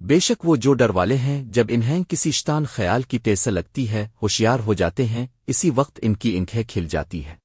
بے شک وہ جو ڈر والے ہیں، جب انہیں کسی شتان خیال کی ٹیسا لگتی ہے، ہوشیار ہو جاتے ہیں، اسی وقت ان کی انکھیں کھل جاتی ہے